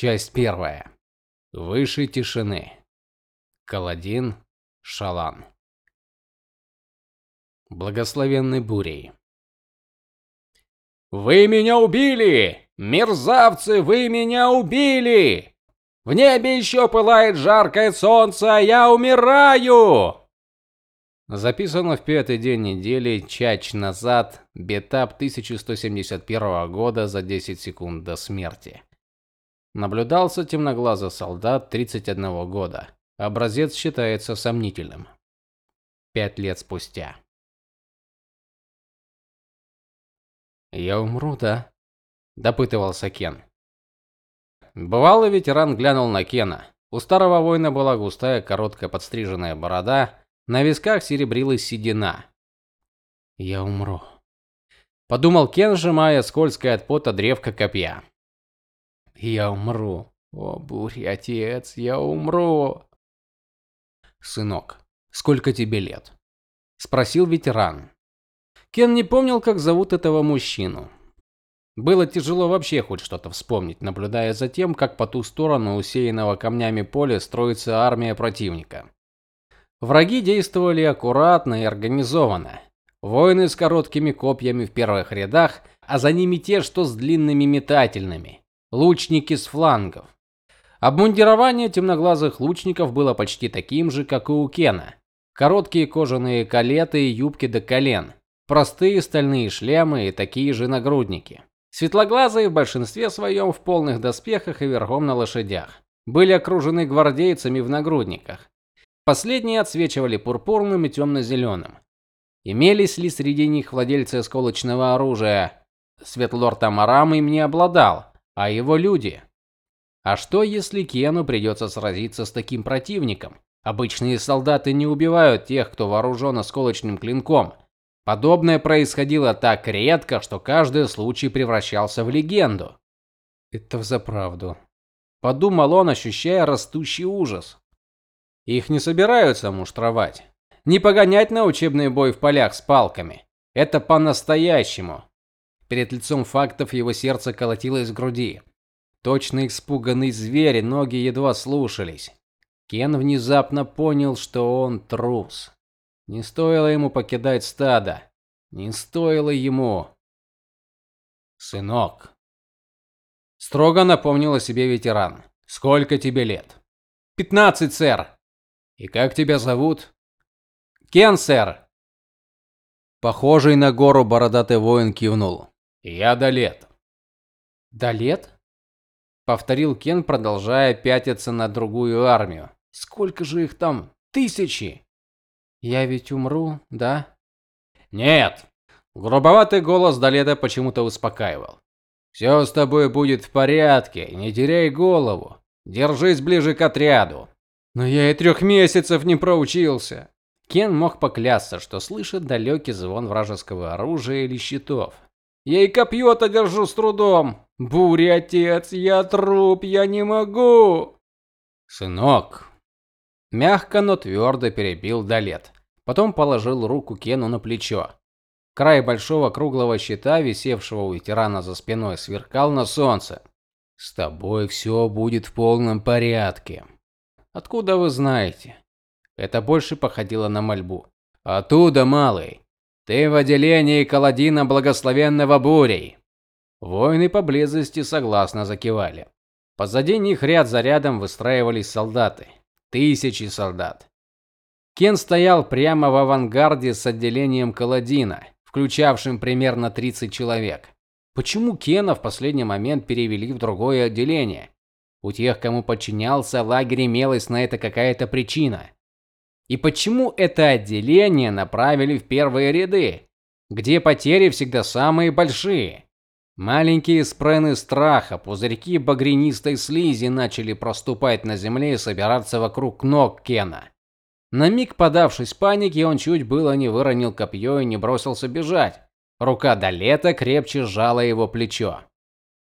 Часть первая. Выше тишины. Каладин Шалан. Благословенный бурей. Вы меня убили! Мерзавцы, вы меня убили! В небе еще пылает жаркое солнце, а я умираю! Записано в пятый день недели, чач назад, бетап 1171 года за 10 секунд до смерти. Наблюдался темноглазый солдат 31 года. Образец считается сомнительным. Пять лет спустя. Я умру, да? допытывался Кен. Бывалый ветеран глянул на Кена. У старого воина была густая, короткая подстриженная борода, на висках серебрилась седина. Я умру, подумал Кен, сжимая скользкое от пота древко копья. Я умру. О, бурь, отец, я умру. Сынок, сколько тебе лет? спросил ветеран. Кен не помнил, как зовут этого мужчину. Было тяжело вообще хоть что-то вспомнить, наблюдая за тем, как по ту сторону усеянного камнями поля строится армия противника. Враги действовали аккуратно и организованно. Воины с короткими копьями в первых рядах, а за ними те, что с длинными метательными, лучники с флангов. Обмундирование темноглазых лучников было почти таким же, как и у Кена. Короткие кожаные калеты и юбки до колен, простые стальные шлемы и такие же нагрудники. Светлоглазые в большинстве своем в полных доспехах и верхом на лошадях. Были окружены гвардейцами в нагрудниках. Последние отсвечивали пурпурным и темно-зеленым. Имелись ли среди них владельцы осколочного оружия? Светлорд Амарам им не обладал, а его люди. А что если Кену придется сразиться с таким противником? Обычные солдаты не убивают тех, кто вооружен осколочным клинком. Подобное происходило так редко, что каждый случай превращался в легенду. Это взаправду, подумал он, ощущая растущий ужас. Их не собираются муштровать. Не погонять на учебный бой в полях с палками. Это по-настоящему. Перед лицом фактов его сердце колотилось в груди. Точно испуганный зверь, ноги едва слушались. Кен внезапно понял, что он трус. Не стоило ему покидать стадо. Не стоило ему. Сынок, строго напомнил о себе ветеран. Сколько тебе лет? «Пятнадцать, сэр. И как тебя зовут? Кен, сэр. Похожий на гору бородатый воин кивнул. Я Далет. Далет? повторил Кен, продолжая пятиться на другую армию. Сколько же их там? Тысячи. Я ведь умру, да? Нет. Грубоватый голос Далета почему-то успокаивал. «Все с тобой будет в порядке, не теряй голову. Держись ближе к отряду. Но я и трех месяцев не проучился. Кен мог поклясться, что слышит далекий звон вражеского оружия или щитов. Я и копье-то держу с трудом. Буря, отец, я труп, я не могу. Сынок, мягко, но твердо перебил Далет. Потом положил руку Кену на плечо. Край большого круглого щита, висевшего у ветерана за спиной, сверкал на солнце. С тобой все будет в полном порядке. Откуда вы знаете? Это больше походило на мольбу. Оттуда, малый. Ты в отделении Каладина благословенного бурей. Воины поблизости согласно закивали. Позади них ряд за рядом выстраивались солдаты. Тысячи солдат. Кен стоял прямо в авангарде с отделением Каладина, включавшим примерно 30 человек. Почему Кена в последний момент перевели в другое отделение? У тех, кому подчинялся лагерь, имелась на это какая-то причина. И почему это отделение направили в первые ряды, где потери всегда самые большие? Маленькие спрены страха, пузырьки багрянистой слизи начали проступать на земле и собираться вокруг ног Кена. На миг подавшись панике, он чуть было не выронил копье и не бросился бежать. Рука Далета крепче сжала его плечо.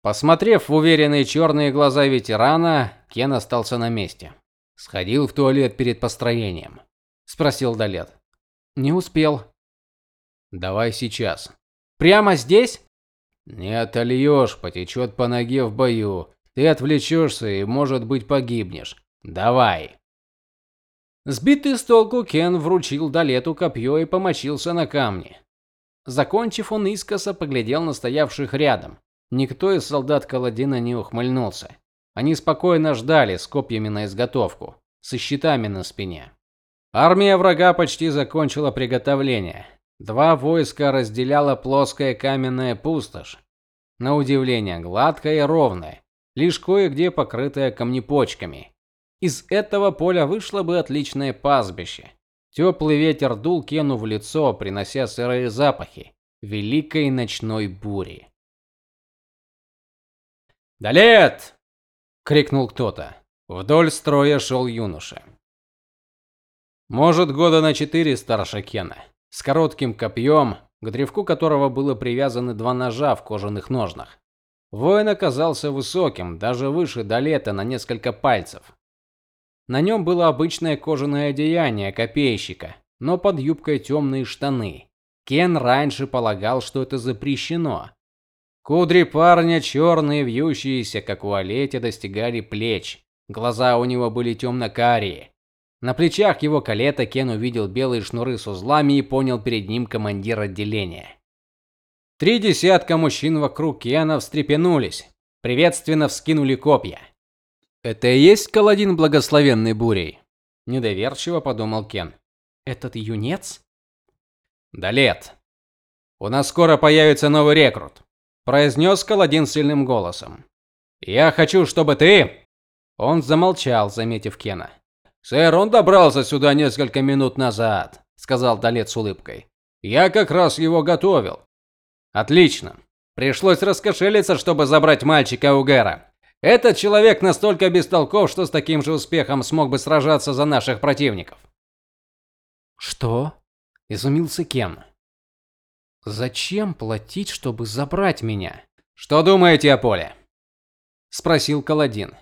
Посмотрев в уверенные черные глаза ветерана, Кен остался на месте. Сходил в туалет перед построением, спросил Далет. Не успел. Давай сейчас. Прямо здесь? Не отольешь, потечет по ноге в бою. Ты отвлечешься и, может быть, погибнешь. Давай. Сбитый с толку Кен вручил Далету копье и помочился на камне. Закончив, он искоса поглядел на стоявших рядом. Никто из солдат Каладина не ухмыльнулся. Они спокойно ждали с копьями на изготовку, со щитами на спине. Армия врага почти закончила приготовление. Два войска разделяла плоская каменная пустошь, на удивление гладкая и ровная, лишь кое-где покрытая камнепочками. Из этого поля вышло бы отличное пастбище. Теплый ветер дул Кену в лицо, принося сырые запахи великой ночной бури. "Далет!" крикнул кто-то. Вдоль строя шел юноша. Может, года на четыре старше Кена, с коротким копьем, к древку которого было привязаны два ножа в кожаных ножнах. Воин оказался высоким, даже выше Далета на несколько пальцев. На нем было обычное кожаное одеяние копейщика, но под юбкой темные штаны. Кен раньше полагал, что это запрещено. Кудри парня черные, вьющиеся, как у Олети, достигали плеч. Глаза у него были темно-карие. На плечах его калета Кен увидел белые шнуры с узлами и понял перед ним командир отделения. Три десятка мужчин вокруг Кена встрепенулись, приветственно вскинули копья. Это и есть Каладин благословенный бурей, недоверчиво подумал Кен. Этот юнец? Да лет. У нас скоро появится новый рекрут, произнес Каладин сильным голосом. Я хочу, чтобы ты Он замолчал, заметив Кена. Сэр, он добрался сюда несколько минут назад, сказал Далет с улыбкой. Я как раз его готовил. Отлично. Пришлось раскошелиться, чтобы забрать мальчика у Гэра. Этот человек настолько бестолков, что с таким же успехом смог бы сражаться за наших противников. Что? изумился Кен. Зачем платить, чтобы забрать меня? Что думаете о поле? спросил Каладин.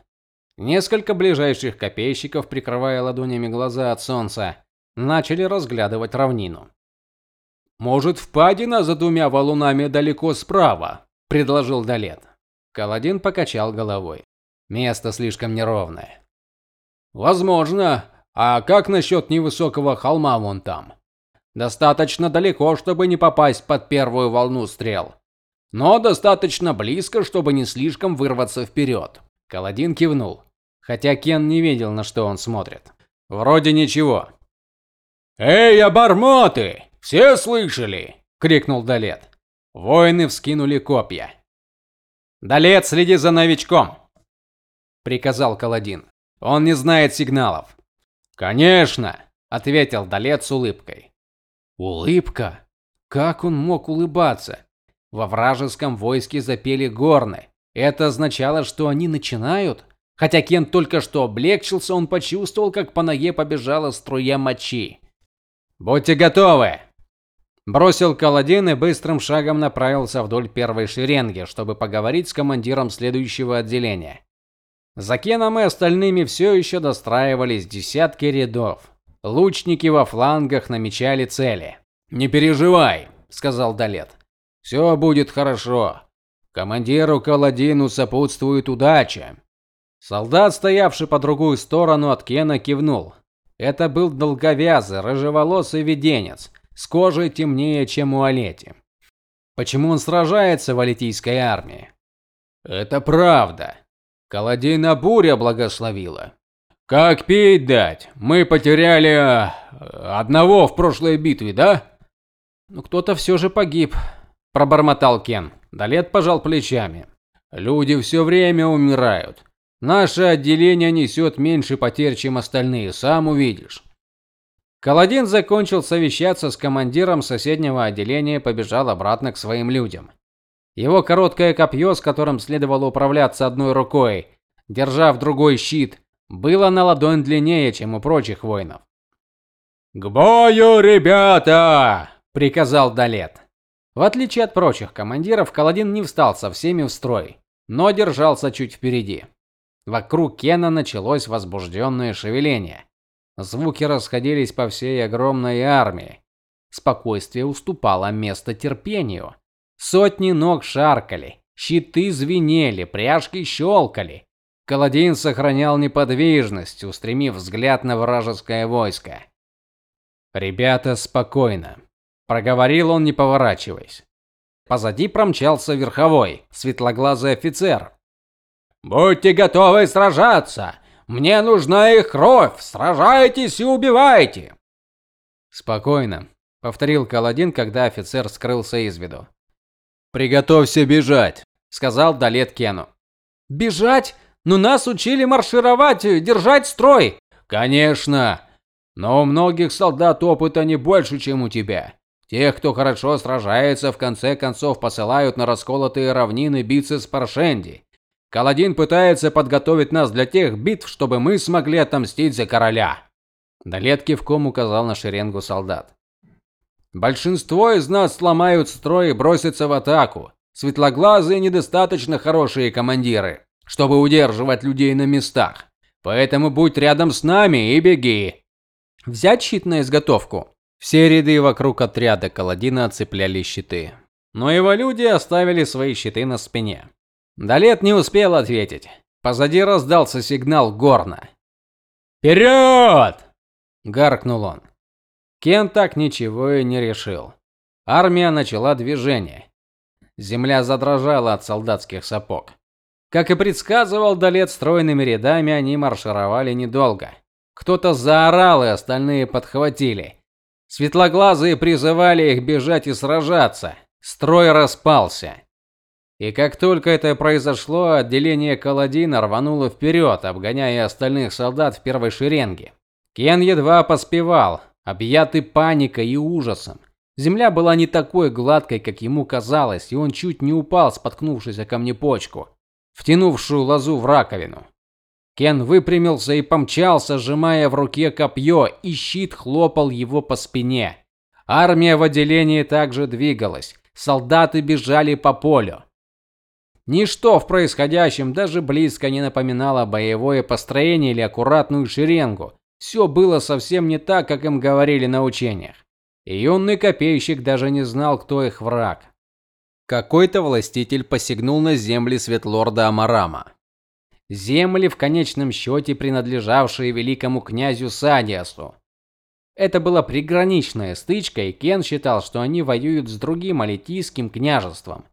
Несколько ближайших копейщиков, прикрывая ладонями глаза от солнца, начали разглядывать равнину. Может, впадина за двумя валунами далеко справа, предложил Далет. Каладин покачал головой. Место слишком неровное. Возможно. А как насчет невысокого холма вон там? Достаточно далеко, чтобы не попасть под первую волну стрел, но достаточно близко, чтобы не слишком вырваться вперед. Каладин кивнул, хотя Кен не видел, на что он смотрит. Вроде ничего. Эй, обормоты! Все слышали? крикнул Далет. Воины вскинули копья. Далет, следи за новичком, приказал Каладин. Он не знает сигналов. Конечно, ответил Далет с улыбкой. Улыбка? Как он мог улыбаться? Во вражеском войске запели горны. Это означало, что они начинают? Хотя Кен только что облегчился, он почувствовал, как по ноге побежала струя мочи. Будьте готовы, Бросил Каладин и быстрым шагом направился вдоль первой шеренги, чтобы поговорить с командиром следующего отделения. За Кеном и остальными все еще достраивались десятки рядов. Лучники во флангах намечали цели. "Не переживай", сказал Далет. «Все будет хорошо. Командиру Каладину сопутствует удача". Солдат, стоявший по другую сторону от Кена, кивнул. Это был долговязый, рыжеволосый веденец с кожей темнее, чем у Алети. Почему он сражается в алетийской армии? Это правда. Каладина буря благословила. Как пить дать? Мы потеряли э, одного в прошлой битве, да? Ну кто-то все же погиб, пробормотал Кен. Далет пожал плечами. Люди все время умирают. Наше отделение несет меньше потерь, чем остальные, сам увидишь. Каладин закончил совещаться с командиром соседнего отделения и побежал обратно к своим людям. Его короткое копье, с которым следовало управляться одной рукой, держа в другой щит, было на ладонь длиннее, чем у прочих воинов. "К бою, ребята!" приказал Далет. В отличие от прочих командиров, Каладин не встал со всеми в строй, но держался чуть впереди. Вокруг Кена началось возбужденное шевеление. Звуки расходились по всей огромной армии. Спокойствие уступало место терпению. Сотни ног шаркали, щиты звенели, пряжки щелкали. Каладин сохранял неподвижность, устремив взгляд на вражеское войско. "Ребята, спокойно", проговорил он, не поворачиваясь. Позади промчался верховой, светлоглазый офицер. "Будьте готовы сражаться. Мне нужна их кровь. Сражайтесь и убивайте". Спокойно, повторил Каладин, когда офицер скрылся из виду. Приготовься бежать, сказал Далет Кену. Бежать? Но нас учили маршировать, держать строй. Конечно. Но у многих солдат опыта не больше, чем у тебя. Тех, кто хорошо сражается, в конце концов посылают на расколотые равнины биться с Паршенди. Каладин пытается подготовить нас для тех битв, чтобы мы смогли отомстить за короля. Далет кивком указал на шеренгу солдат. Большинство из нас сломают строй и бросятся в атаку. Светлоглазые недостаточно хорошие командиры, чтобы удерживать людей на местах. Поэтому будь рядом с нами и беги. Взять щит на изготовку. Все ряды вокруг отряда Каладина оцепляли щиты, но его люди оставили свои щиты на спине. Далет не успел ответить. Позади раздался сигнал горна. «Вперед!» – гаркнул он. Кен так ничего и не решил. Армия начала движение. Земля задрожала от солдатских сапог. Как и предсказывал Далет, стройными рядами они маршировали недолго. Кто-то заорал, и остальные подхватили. Светлоглазые призывали их бежать и сражаться. Строй распался. И как только это произошло, отделение Каладина рвануло вперед, обгоняя остальных солдат в первой шеренге. Кен едва поспевал, объятый паникой и ужасом. Земля была не такой гладкой, как ему казалось, и он чуть не упал, споткнувшись о камнепочку, втянувшую лозу в раковину. Кен выпрямился и помчался, сжимая в руке копье, и щит хлопал его по спине. Армия в отделении также двигалась. Солдаты бежали по полю. Ничто в происходящем даже близко не напоминало боевое построение или аккуратную шеренгу. Все было совсем не так, как им говорили на учениях. И юный копейщик даже не знал, кто их враг. Какой-то властитель посягнул на земли Светлорда Амарама. Земли в конечном счете принадлежавшие великому князю Садиасу. Это была приграничная стычка, и Кен считал, что они воюют с другим алитийским княжеством.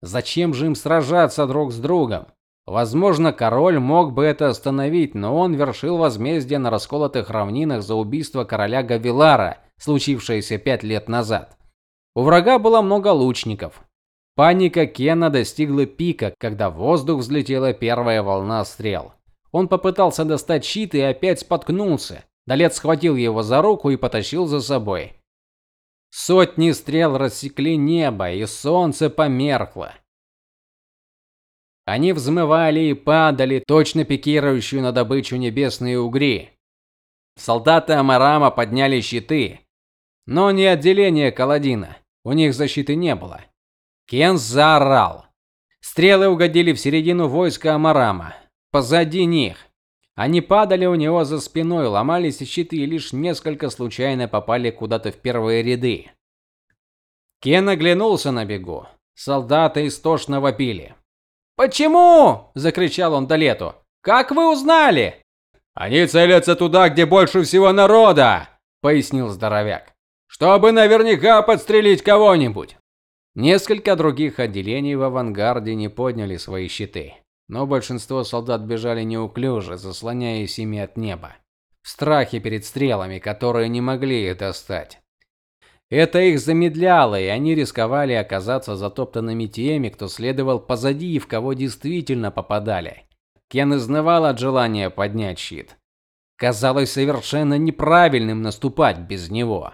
Зачем же им сражаться друг с другом? Возможно, король мог бы это остановить, но он вершил возмездие на расколотых равнинах за убийство короля Гавилара, случившееся пять лет назад. У врага было много лучников. Паника Кена достигла пика, когда в воздух взлетела первая волна стрел. Он попытался достать щит и опять споткнулся. Далец схватил его за руку и потащил за собой. Сотни стрел рассекли небо, и солнце померкло. Они взмывали и падали, точно пикирующие на добычу небесные угри. Солдаты Амарама подняли щиты, но не отделение Каладина. У них защиты не было. Кен заорал. Стрелы угодили в середину войска Амарама, позади них. Они падали у него за спиной, ломались щиты и лишь несколько случайно попали куда-то в первые ряды. Кен оглянулся на бегу. Солдаты истошно вопили. "Почему?" закричал он Далету. "Как вы узнали?" "Они целятся туда, где больше всего народа", пояснил здоровяк. "Чтобы наверняка подстрелить кого-нибудь". Несколько других отделений в авангарде не подняли свои щиты, но большинство солдат бежали неуклюже, заслоняясь ими от неба, в страхе перед стрелами, которые не могли их достать. Это их замедляло, и они рисковали оказаться затоптанными теми, кто следовал позади и в кого действительно попадали. Кен изнывал от желания поднять щит. Казалось совершенно неправильным наступать без него.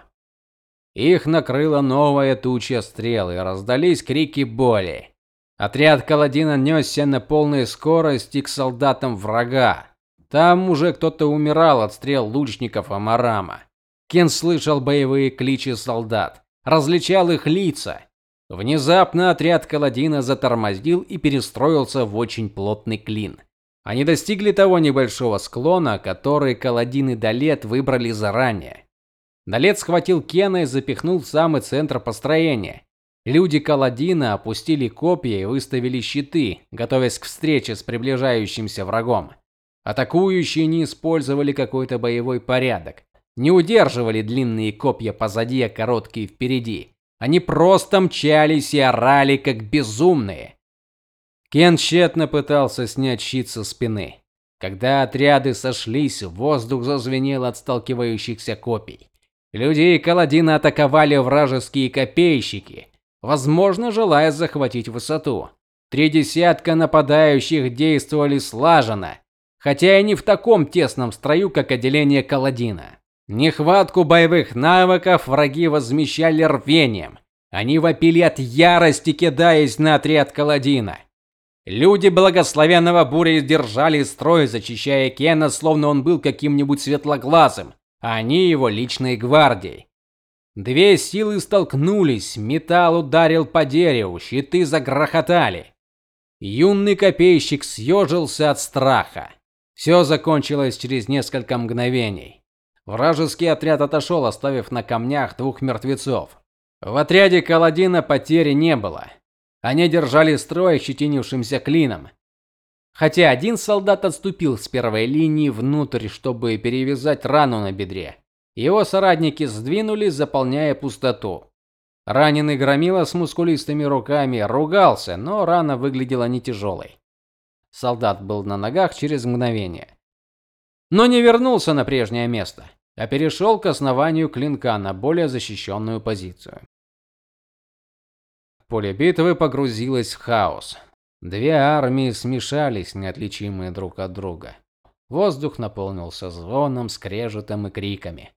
Их накрыла новая туча стрел, и раздались крики боли. Отряд Каладина несся на полной скорости к солдатам врага. Там уже кто-то умирал от стрел лучников Амарама. Кен слышал боевые кличи солдат, различал их лица. Внезапно отряд Каладина затормозил и перестроился в очень плотный клин. Они достигли того небольшого склона, который Каладин и Далет выбрали заранее. Далет схватил Кена и запихнул в самый центр построения. Люди Каладина опустили копья и выставили щиты, готовясь к встрече с приближающимся врагом. Атакующие не использовали какой-то боевой порядок, не удерживали длинные копья позади, а короткие впереди. Они просто мчались и орали как безумные. Кен тщетно пытался снять щит со спины. Когда отряды сошлись, воздух зазвенел от сталкивающихся копий. Людей Каладина атаковали вражеские копейщики, возможно, желая захватить высоту. Три десятка нападающих действовали слаженно, хотя и не в таком тесном строю, как отделение Каладина. Нехватку боевых навыков враги возмещали рвением. Они вопили от ярости, кидаясь на отряд Каладина. Люди благословенного буря держали строй, зачищая Кена, словно он был каким-нибудь светлоглазым, а они его личной гвардией. Две силы столкнулись, металл ударил по дереву, щиты загрохотали. Юный копейщик съежился от страха. Все закончилось через несколько мгновений. Вражеский отряд отошел, оставив на камнях двух мертвецов. В отряде Каладина потери не было. Они держали строй щетинившимся клином. Хотя один солдат отступил с первой линии внутрь, чтобы перевязать рану на бедре. Его соратники сдвинулись, заполняя пустоту. Раненый громила с мускулистыми руками ругался, но рана выглядела не тяжелой. Солдат был на ногах через мгновение. Но не вернулся на прежнее место, а перешел к основанию клинка на более защищенную позицию. Поле битвы погрузилось в хаос. Две армии смешались, неотличимые друг от друга. Воздух наполнился звоном, скрежетом и криками.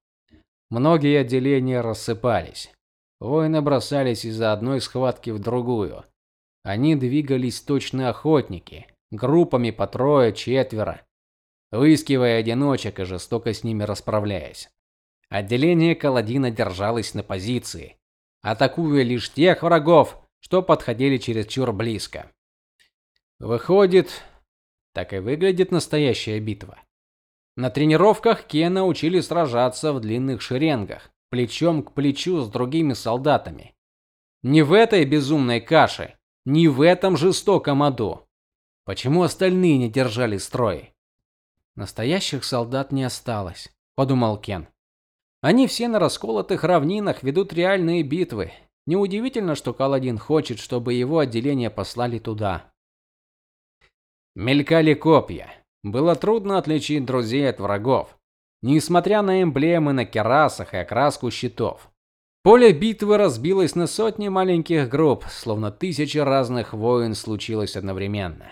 Многие отделения рассыпались. Воины бросались из одной схватки в другую. Они двигались точно охотники, группами по трое, четверо, выискивая одиночек и жестоко с ними расправляясь. Отделение Каладина держалось на позиции, атакуя лишь тех врагов, что подходили чересчур близко. Выходит, так и выглядит настоящая битва. На тренировках Кена учили сражаться в длинных шеренгах, плечом к плечу с другими солдатами. Не в этой безумной каше, не в этом жестоком аду. Почему остальные не держали строй? Настоящих солдат не осталось, подумал Кен. Они все на расколотых равнинах ведут реальные битвы. Неудивительно, что Каладин хочет, чтобы его отделение послали туда. Мелькали копья. Было трудно отличить друзей от врагов, несмотря на эмблемы на керасах и окраску щитов. Поле битвы разбилось на сотни маленьких групп, словно тысячи разных войн случилось одновременно.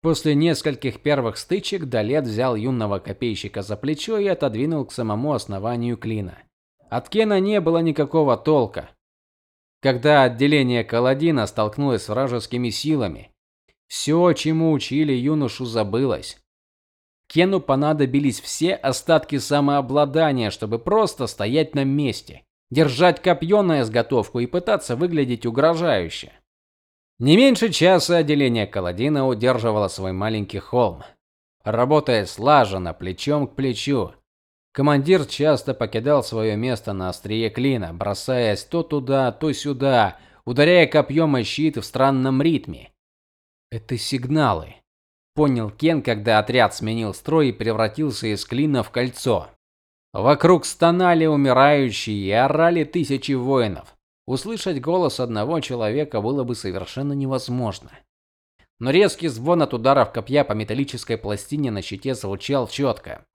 После нескольких первых стычек Далет взял юного копейщика за плечо и отодвинул к самому основанию клина. От Кена не было никакого толка. Когда отделение Каладина столкнулось с вражескими силами, все, чему учили юношу, забылось. Кену понадобились все остатки самообладания, чтобы просто стоять на месте, держать копье на изготовку и пытаться выглядеть угрожающе. Не меньше часа отделение Каладина удерживало свой маленький холм, работая слаженно, плечом к плечу. Командир часто покидал свое место на острие клина, бросаясь то туда, то сюда, ударяя копьем о щит в странном ритме. Это сигналы, понял Кен, когда отряд сменил строй и превратился из клина в кольцо. Вокруг стонали умирающие и орали тысячи воинов. Услышать голос одного человека было бы совершенно невозможно. Но резкий звон от ударов копья по металлической пластине на щите звучал четко.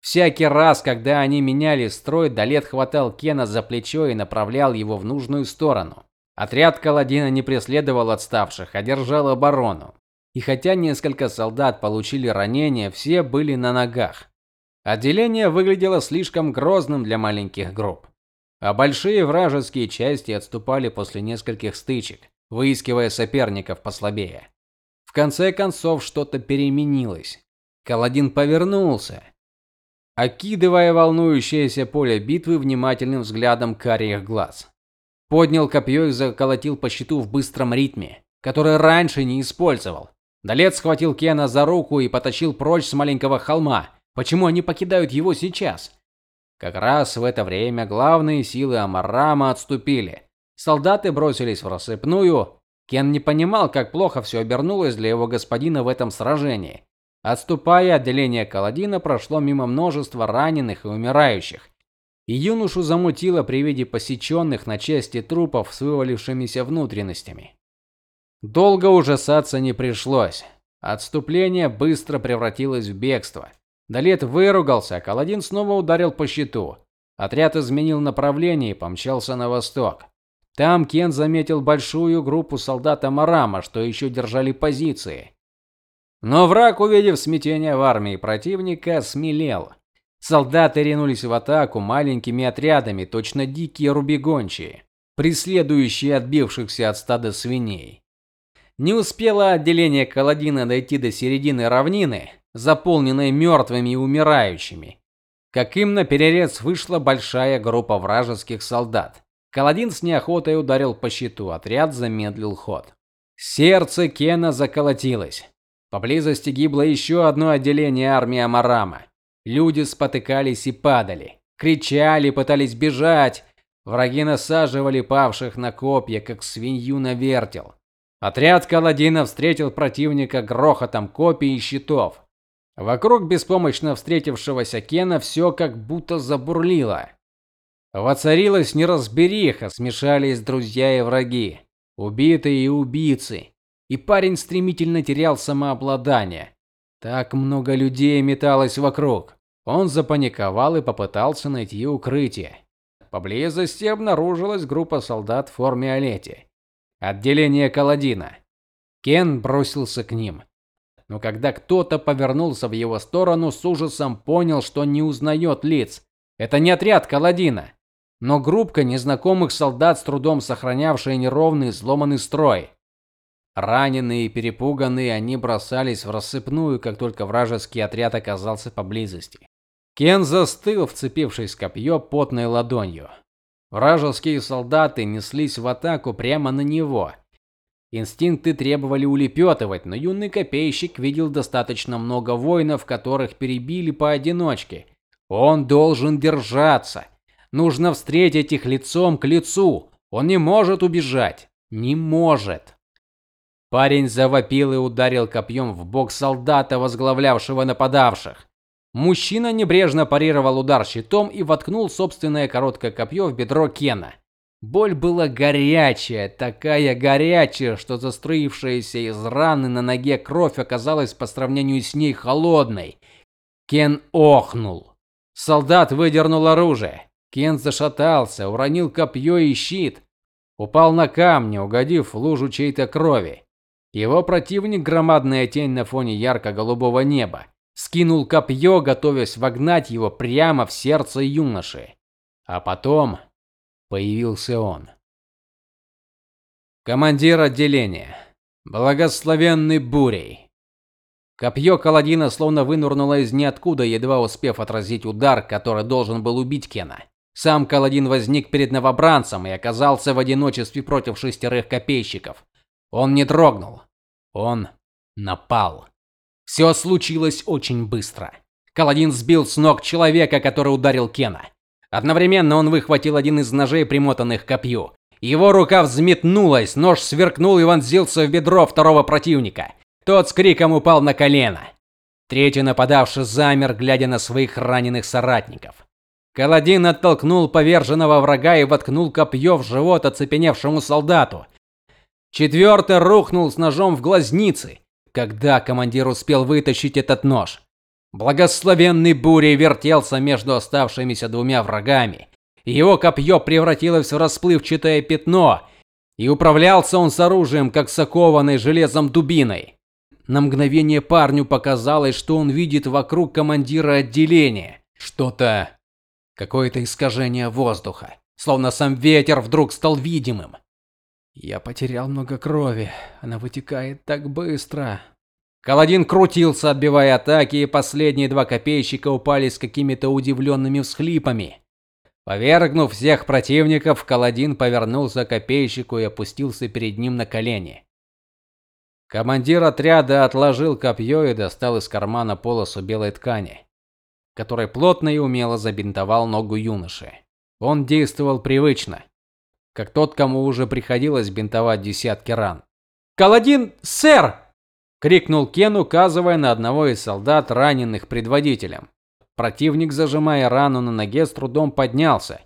Всякий раз, когда они меняли строй, Далет хватал Кена за плечо и направлял его в нужную сторону. Отряд Каладина не преследовал отставших, а держал оборону. И хотя несколько солдат получили ранения, все были на ногах. Отделение выглядело слишком грозным для маленьких групп а большие вражеские части отступали после нескольких стычек, выискивая соперников послабее. В конце концов что-то переменилось. Каладин повернулся, окидывая волнующееся поле битвы внимательным взглядом карих глаз. Поднял копье и заколотил по щиту в быстром ритме, который раньше не использовал. Далец схватил Кена за руку и потащил прочь с маленького холма. Почему они покидают его сейчас? Как раз в это время главные силы Амарама отступили. Солдаты бросились в рассыпную. Кен не понимал, как плохо все обернулось для его господина в этом сражении. Отступая, отделение Каладина прошло мимо множества раненых и умирающих. И юношу замутило при виде посеченных на части трупов с вывалившимися внутренностями. Долго ужасаться не пришлось. Отступление быстро превратилось в бегство. Далет выругался, а Каладин снова ударил по щиту. Отряд изменил направление и помчался на восток. Там Кен заметил большую группу солдат Амарама, что еще держали позиции. Но враг, увидев смятение в армии противника, смелел. Солдаты ринулись в атаку маленькими отрядами, точно дикие рубегончие, преследующие отбившихся от стада свиней. Не успело отделение Каладина дойти до середины равнины, заполненной мертвыми и умирающими, как им на перерез вышла большая группа вражеских солдат. Каладин с неохотой ударил по щиту, отряд замедлил ход. Сердце Кена заколотилось. Поблизости гибло еще одно отделение армии Амарама. Люди спотыкались и падали, кричали, пытались бежать. Враги насаживали павших на копья, как свинью на вертел. Отряд Каладина встретил противника грохотом копий и щитов. Вокруг беспомощно встретившегося Кена все как будто забурлило. Воцарилась неразбериха, смешались друзья и враги, убитые и убийцы. И парень стремительно терял самообладание. Так много людей металось вокруг. Он запаниковал и попытался найти укрытие. Поблизости обнаружилась группа солдат в форме Олети. Отделение Каладина. Кен бросился к ним. Но когда кто-то повернулся в его сторону, с ужасом понял, что не узнает лиц. Это не отряд Каладина, но группка незнакомых солдат, с трудом сохранявшая неровный, сломанный строй. Раненые и перепуганные, они бросались в рассыпную, как только вражеский отряд оказался поблизости. Кен застыл, вцепившись в копье потной ладонью. Вражеские солдаты неслись в атаку прямо на него. Инстинкты требовали улепетывать, но юный копейщик видел достаточно много воинов, которых перебили поодиночке. Он должен держаться. Нужно встретить их лицом к лицу. Он не может убежать. Не может. Парень завопил и ударил копьем в бок солдата, возглавлявшего нападавших. Мужчина небрежно парировал удар щитом и воткнул собственное короткое копье в бедро Кена. Боль была горячая, такая горячая, что заструившаяся из раны на ноге кровь оказалась по сравнению с ней холодной. Кен охнул. Солдат выдернул оружие. Кен зашатался, уронил копье и щит, упал на камни, угодив в лужу чьей-то крови. Его противник громадная тень на фоне ярко-голубого неба скинул копье, готовясь вогнать его прямо в сердце юноши. А потом появился он. Командир отделения, благословенный бурей. Копье Каладина словно вынырнуло из ниоткуда, едва успев отразить удар, который должен был убить Кена. Сам Каладин возник перед новобранцем и оказался в одиночестве против шестерых копейщиков. Он не дрогнул. Он напал. Все случилось очень быстро. Каладин сбил с ног человека, который ударил Кена. Одновременно он выхватил один из ножей, примотанных к копью. Его рука взметнулась, нож сверкнул и вонзился в бедро второго противника. Тот с криком упал на колено. Третий нападавший замер, глядя на своих раненых соратников. Каладин оттолкнул поверженного врага и воткнул копье в живот оцепеневшему солдату. Четвертый рухнул с ножом в глазницы когда командир успел вытащить этот нож. Благословенный бурей вертелся между оставшимися двумя врагами. Его копье превратилось в расплывчатое пятно, и управлялся он с оружием, как с окованной железом дубиной. На мгновение парню показалось, что он видит вокруг командира отделения что-то какое-то искажение воздуха, словно сам ветер вдруг стал видимым. Я потерял много крови. Она вытекает так быстро. Каладин крутился, отбивая атаки, и последние два копейщика упали с какими-то удивленными всхлипами. Повергнув всех противников, Каладин повернулся к копейщику и опустился перед ним на колени. Командир отряда отложил копье и достал из кармана полосу белой ткани, которой плотно и умело забинтовал ногу юноши. Он действовал привычно. Как тот, кому уже приходилось бинтовать десятки ран. "Каладин, сэр!" крикнул Кен, указывая на одного из солдат, раненых предводителем. Противник, зажимая рану на ноге, с трудом поднялся.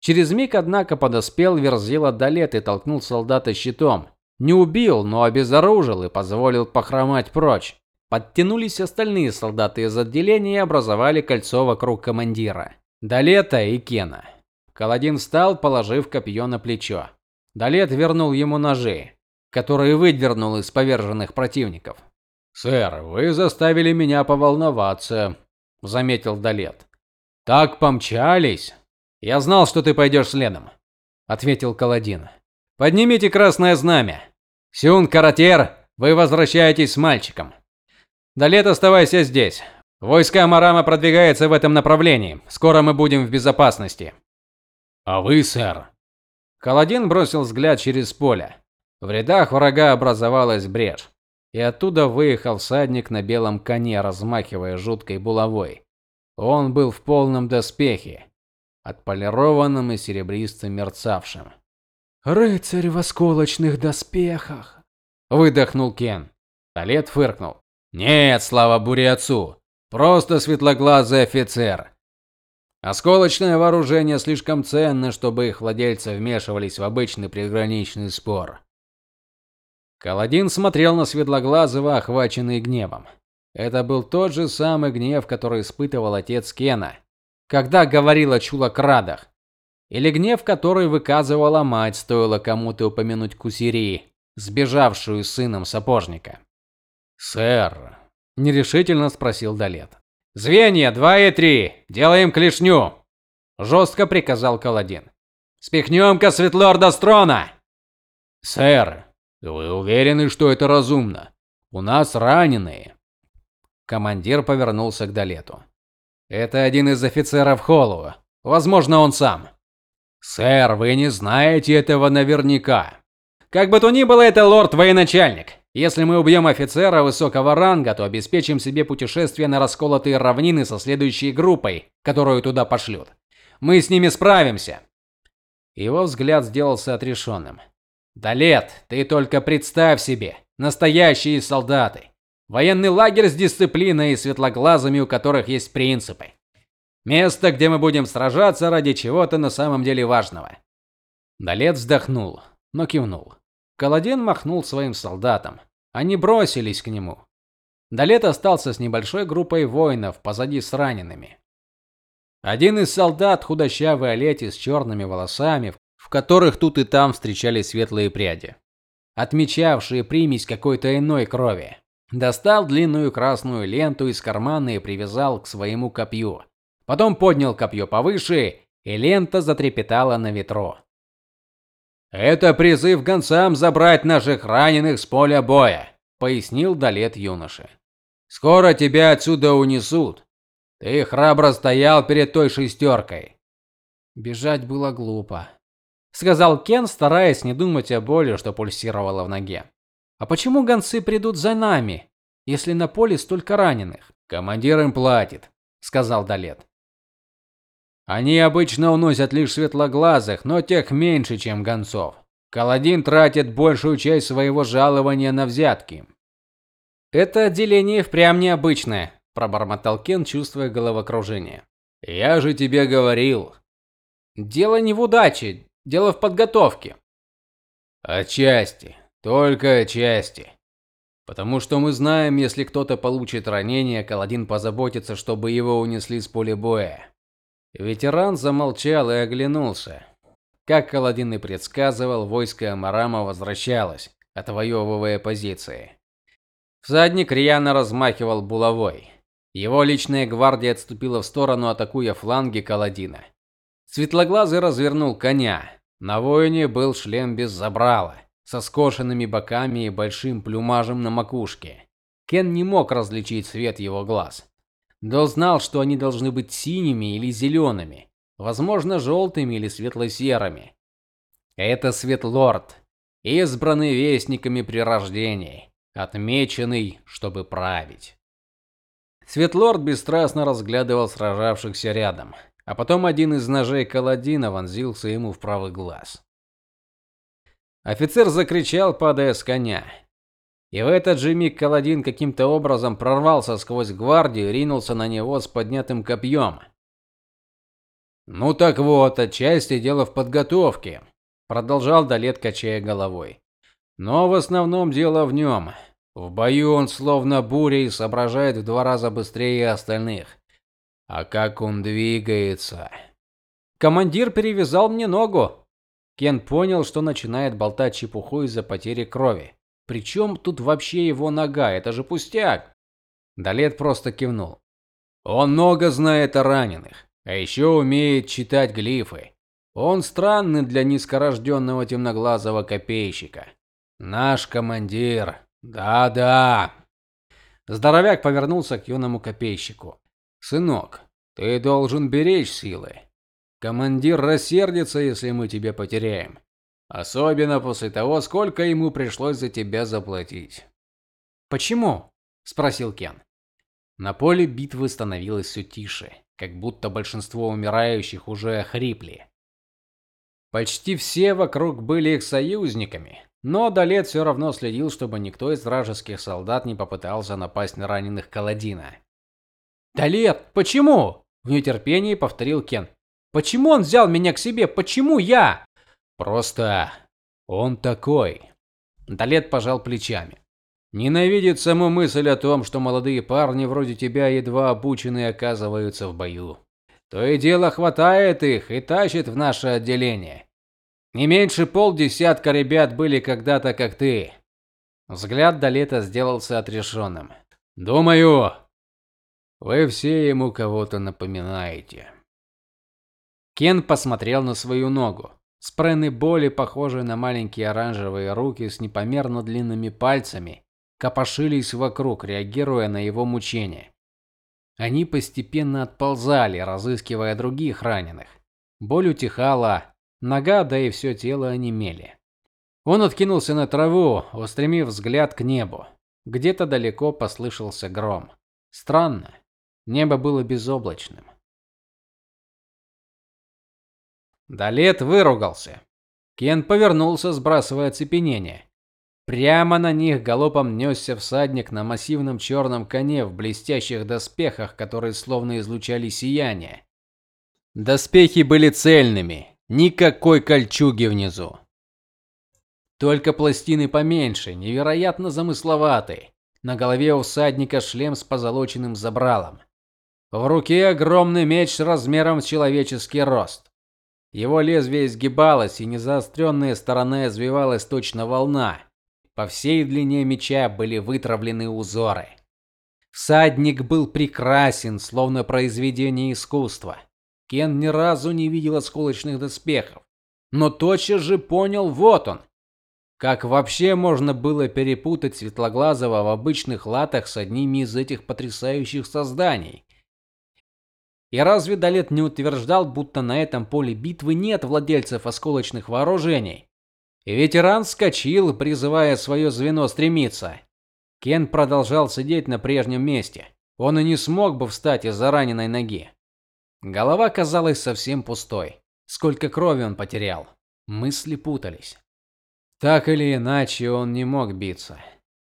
Через миг, однако, подоспел Верзила Далет и толкнул солдата щитом. Не убил, но обезоружил и позволил похромать прочь. Подтянулись остальные солдаты из отделения и образовали кольцо вокруг командира. Далета и Кена. Каладин встал, положив копье на плечо. Далет вернул ему ножи который выдернул из поверженных противников. "Сэр, вы заставили меня поволноваться", заметил Далет. "Так помчались. Я знал, что ты пойдешь следом", ответил Каладин. "Поднимите красное знамя. Сюн Каратер, вы возвращаетесь с мальчиком. Далет, оставайся здесь. Войска Марама продвигаются в этом направлении. Скоро мы будем в безопасности". "А вы, сэр?" Каладин бросил взгляд через поле. В рядах врага образовалась брешь, и оттуда выехал всадник на белом коне, размахивая жуткой булавой. Он был в полном доспехе, отполированном и серебристо мерцавшим. Рыцарь в осколочных доспехах, выдохнул Кен. Талет фыркнул. Нет, слава буре отцу. Просто светлоглазый офицер. Осколочное вооружение слишком ценно, чтобы их владельцы вмешивались в обычный приграничный спор. Каладин смотрел на Светлоглазого, охваченный гневом. Это был тот же самый гнев, который испытывал отец Кена, когда говорил о чулокрадах, или гнев, который выказывала мать, стоило кому-то упомянуть Кусири, сбежавшую с сыном сапожника. "Сэр", нерешительно спросил Далет. "Звенья два и три, делаем клешню", жестко приказал Каладин. "Спихнем-ка Светлорда с трона". "Сэр", вы уверены, что это разумно? У нас раненые. Командир повернулся к Далету. Это один из офицеров Холлова. Возможно, он сам. Сэр, вы не знаете этого наверняка. Как бы то ни было, это лорд-военачальник. Если мы убьем офицера высокого ранга, то обеспечим себе путешествие на расколотые равнины со следующей группой, которую туда пошлют. Мы с ними справимся. Его взгляд сделался отрешенным. Да лет, ты только представь себе, настоящие солдаты. Военный лагерь с дисциплиной и светлоглазыми, у которых есть принципы. Место, где мы будем сражаться ради чего-то на самом деле важного. Далет вздохнул, но кивнул. Каладин махнул своим солдатам. Они бросились к нему. Далет остался с небольшой группой воинов позади с ранеными. Один из солдат, худощавый олети с черными волосами, в которых тут и там встречались светлые пряди, отмечавшие примесь какой-то иной крови. Достал длинную красную ленту из кармана и привязал к своему копью. Потом поднял копье повыше, и лента затрепетала на ветру. Это призыв гонцам забрать наших раненых с поля боя, пояснил Далет юноше. Скоро тебя отсюда унесут. Ты храбро стоял перед той шестеркой». Бежать было глупо сказал Кен, стараясь не думать о боли, что пульсировала в ноге. А почему гонцы придут за нами, если на поле столько раненых? Командир им платит, сказал Далет. Они обычно уносят лишь светлоглазых, но тех меньше, чем гонцов. Каладин тратит большую часть своего жалования на взятки. Это отделение впрямь необычное, пробормотал Кен, чувствуя головокружение. Я же тебе говорил. Дело не в удаче, Дело в подготовке. Отчасти, только отчасти. Потому что мы знаем, если кто-то получит ранение, Каладин позаботится, чтобы его унесли с поля боя. Ветеран замолчал и оглянулся. Как Каладин и предсказывал, войско Амарама возвращалось, отвоевывая позиции. Всадник рьяно размахивал булавой. Его личная гвардия отступила в сторону, атакуя фланги Каладина. Светлоглазый развернул коня. На воине был шлем без забрала, со скошенными боками и большим плюмажем на макушке. Кен не мог различить цвет его глаз. Но знал, что они должны быть синими или зелеными, возможно, желтыми или светло-серыми. Это Светлорд, избранный вестниками при рождении, отмеченный, чтобы править. Светлорд бесстрастно разглядывал сражавшихся рядом а потом один из ножей Каладина вонзился ему в правый глаз. Офицер закричал, падая с коня. И в этот же миг Каладин каким-то образом прорвался сквозь гвардию и ринулся на него с поднятым копьем. Ну так вот, отчасти дело в подготовке, продолжал Далет, качая головой. Но в основном дело в нем. В бою он словно буря и соображает в два раза быстрее остальных. А как он двигается? Командир перевязал мне ногу. Кен понял, что начинает болтать чепуху из-за потери крови. Причем тут вообще его нога? Это же пустяк. Далет просто кивнул. Он много знает о раненых, а еще умеет читать глифы. Он странный для низкорожденного темноглазого копейщика. Наш командир. Да-да. Здоровяк повернулся к юному копейщику. Сынок, ты должен беречь силы. Командир рассердится, если мы тебя потеряем. Особенно после того, сколько ему пришлось за тебя заплатить. Почему? спросил Кен. На поле битвы становилось все тише, как будто большинство умирающих уже охрипли. Почти все вокруг были их союзниками, но Далет все равно следил, чтобы никто из вражеских солдат не попытался напасть на раненых Каладина. "Далет, почему?" в нетерпении повторил Кен. "Почему он взял меня к себе? Почему я?" Просто он такой. Далет пожал плечами. Ненавидит саму мысль о том, что молодые парни вроде тебя едва обученные оказываются в бою. То и дело хватает их и тащит в наше отделение. Не меньше полдесятка ребят были когда-то как ты. Взгляд Далета сделался отрешенным. Думаю, вы все ему кого-то напоминаете. Кен посмотрел на свою ногу. Спрены боли, похожие на маленькие оранжевые руки с непомерно длинными пальцами, копошились вокруг, реагируя на его мучения. Они постепенно отползали, разыскивая других раненых. Боль утихала, нога, да и все тело онемели. Он откинулся на траву, устремив взгляд к небу. Где-то далеко послышался гром. Странно, небо было безоблачным. Далет выругался. Кен повернулся, сбрасывая оцепенение. Прямо на них галопом несся всадник на массивном черном коне в блестящих доспехах, которые словно излучали сияние. Доспехи были цельными, никакой кольчуги внизу. Только пластины поменьше, невероятно замысловатые. На голове у всадника шлем с позолоченным забралом. В руке огромный меч размером с человеческий рост. Его лезвие изгибалось, и незаостренная сторона извивалась точно волна. По всей длине меча были вытравлены узоры. Всадник был прекрасен, словно произведение искусства. Кен ни разу не видел осколочных доспехов, но тотчас же понял, вот он. Как вообще можно было перепутать Светлоглазого в обычных латах с одними из этих потрясающих созданий? И разве Далет не утверждал, будто на этом поле битвы нет владельцев осколочных вооружений? И ветеран вскочил, призывая свое звено стремиться. Кен продолжал сидеть на прежнем месте. Он и не смог бы встать из-за раненой ноги. Голова казалась совсем пустой. Сколько крови он потерял. Мысли путались. Так или иначе, он не мог биться.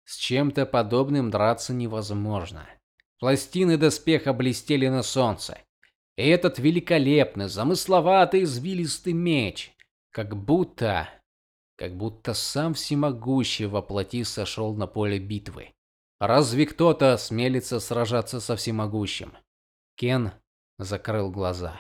С чем-то подобным драться невозможно. Пластины доспеха блестели на солнце. И этот великолепный, замысловатый, извилистый меч, как будто как будто сам всемогущий воплоти сошел на поле битвы. Разве кто-то осмелится сражаться со всемогущим? Кен закрыл глаза.